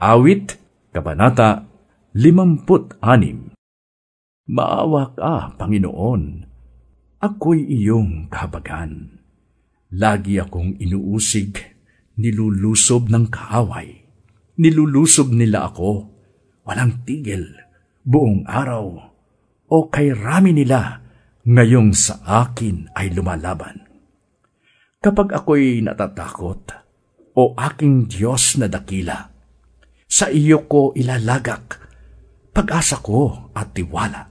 Awit, Kabanata 56 Maawa ka, Panginoon. Ako'y iyong kahabagan. Lagi akong inuusig, nilulusob ng kaaway. Nilulusob nila ako, walang tigil, buong araw. O kay rami nila, ngayong sa akin ay lumalaban. Kapag ako'y natatakot, o aking Diyos na dakila, sa iyo ko ilalagak, pag-asa ko at tiwala.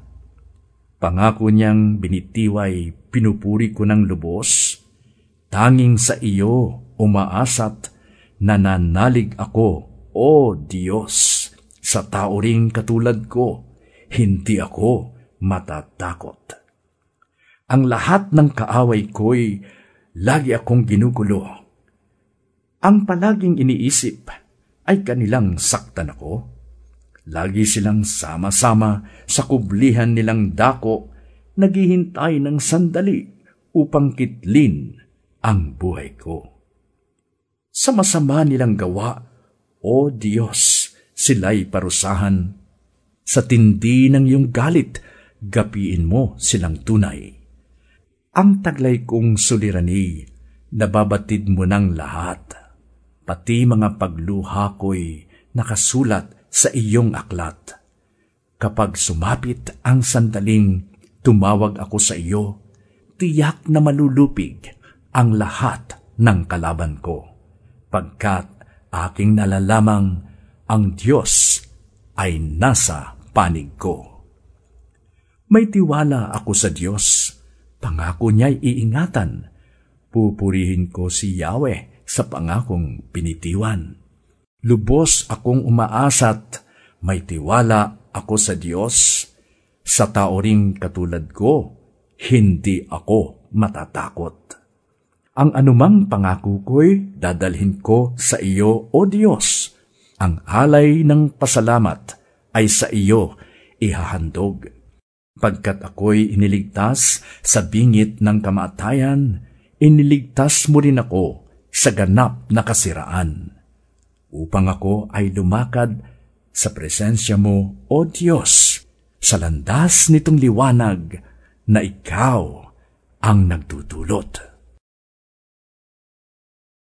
Pangako niyang binitiway, pinupuri ko ng lubos, tanging sa iyo umaasat, nananalig ako, O Diyos, sa tao ring katulad ko, hindi ako matatakot. Ang lahat ng kaaway ko'y lagi akong ginugulo. Ang palaging iniisip, ay kanilang saktan ako. Lagi silang sama-sama sa kublihan nilang dako, naghihintay ng sandali upang kitlin ang buhay ko. Sa masama nilang gawa, O Diyos, sila'y parusahan. Sa tindi ng iyong galit, gapiin mo silang tunay. Ang taglay kong sulirani, nababatid mo ng lahat pati mga pagluha ko'y nakasulat sa iyong aklat. Kapag sumapit ang sandaling tumawag ako sa iyo, tiyak na malulupig ang lahat ng kalaban ko, pagkat aking nalalamang ang Diyos ay nasa panig ko. May tiwala ako sa Diyos, pangako niya'y iingatan. Pupurihin ko si Yahweh sa pangakong pinitiwan. Lubos akong umaasat, may tiwala ako sa Diyos. Sa tao ring katulad ko, hindi ako matatakot. Ang anumang pangako ko'y dadalhin ko sa iyo, O Diyos. Ang alay ng pasalamat ay sa iyo ihahandog. Pagkat ako'y iniligtas sa bingit ng kamatayan, iniligtas mo rin ako sa ganap na kasiraan, upang ako ay lumakad sa presensya mo, O Diyos, sa landas nitong liwanag na ikaw ang nagtutulot.